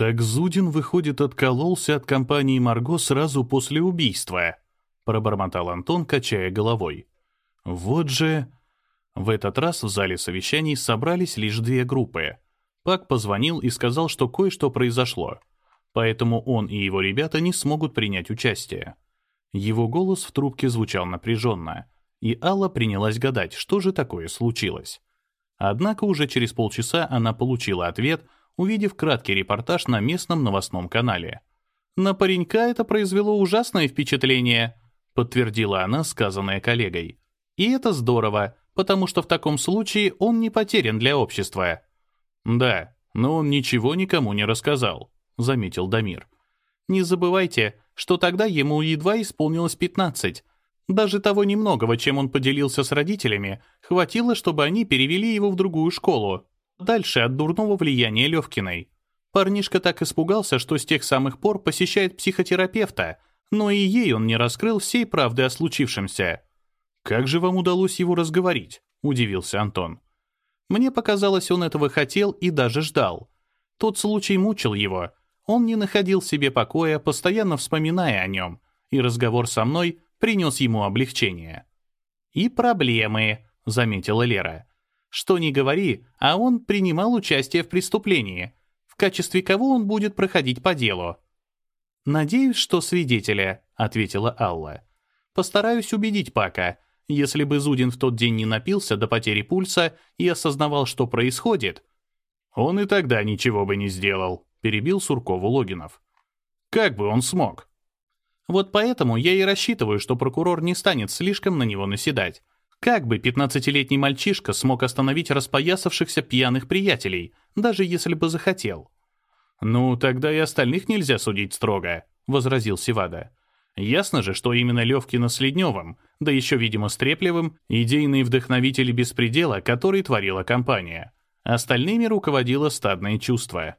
«Так Зудин, выходит, откололся от компании «Марго» сразу после убийства», — пробормотал Антон, качая головой. «Вот же...» В этот раз в зале совещаний собрались лишь две группы. Пак позвонил и сказал, что кое-что произошло, поэтому он и его ребята не смогут принять участие. Его голос в трубке звучал напряженно, и Алла принялась гадать, что же такое случилось. Однако уже через полчаса она получила ответ, увидев краткий репортаж на местном новостном канале. «На паренька это произвело ужасное впечатление», подтвердила она сказанное коллегой. «И это здорово, потому что в таком случае он не потерян для общества». «Да, но он ничего никому не рассказал», — заметил Дамир. «Не забывайте, что тогда ему едва исполнилось 15. Даже того немногого, чем он поделился с родителями, хватило, чтобы они перевели его в другую школу, дальше от дурного влияния Левкиной. Парнишка так испугался, что с тех самых пор посещает психотерапевта, но и ей он не раскрыл всей правды о случившемся. «Как же вам удалось его разговорить?» — удивился Антон. Мне показалось, он этого хотел и даже ждал. Тот случай мучил его. Он не находил себе покоя, постоянно вспоминая о нем, и разговор со мной принес ему облегчение. «И проблемы», — заметила Лера. «Что ни говори, а он принимал участие в преступлении. В качестве кого он будет проходить по делу?» «Надеюсь, что свидетеля», — ответила Алла. «Постараюсь убедить Пака. Если бы Зудин в тот день не напился до потери пульса и осознавал, что происходит...» «Он и тогда ничего бы не сделал», — перебил Суркову Логинов. «Как бы он смог?» Вот поэтому я и рассчитываю, что прокурор не станет слишком на него наседать. Как бы 15-летний мальчишка смог остановить распоясавшихся пьяных приятелей, даже если бы захотел? «Ну, тогда и остальных нельзя судить строго», — возразил Сивада. «Ясно же, что именно Левкина с Ледневым, да еще, видимо, с Треплевым, идейные вдохновители беспредела, который творила компания. Остальными руководило стадное чувство».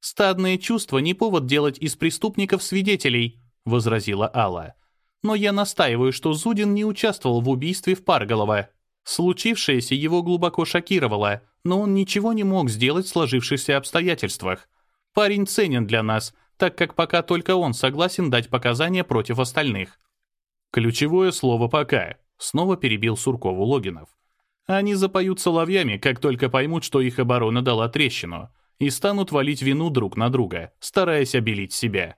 «Стадное чувство не повод делать из преступников свидетелей», — возразила Алла. «Но я настаиваю, что Зудин не участвовал в убийстве в Парголово. Случившееся его глубоко шокировало, но он ничего не мог сделать в сложившихся обстоятельствах. Парень ценен для нас, так как пока только он согласен дать показания против остальных». «Ключевое слово «пока», — снова перебил Суркову Логинов. «Они запоют соловьями, как только поймут, что их оборона дала трещину, и станут валить вину друг на друга, стараясь обелить себя».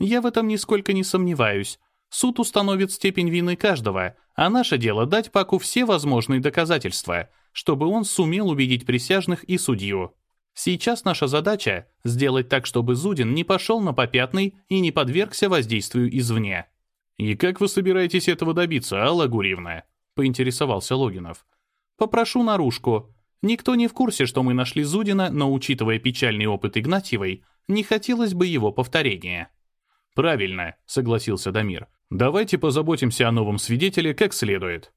Я в этом нисколько не сомневаюсь. Суд установит степень вины каждого, а наше дело дать Паку все возможные доказательства, чтобы он сумел убедить присяжных и судью. Сейчас наша задача — сделать так, чтобы Зудин не пошел на попятный и не подвергся воздействию извне. «И как вы собираетесь этого добиться, Алла Гурьевна?» — поинтересовался Логинов. «Попрошу наружку. Никто не в курсе, что мы нашли Зудина, но, учитывая печальный опыт Игнатьевой, не хотелось бы его повторения». «Правильно», — согласился Дамир. «Давайте позаботимся о новом свидетеле как следует».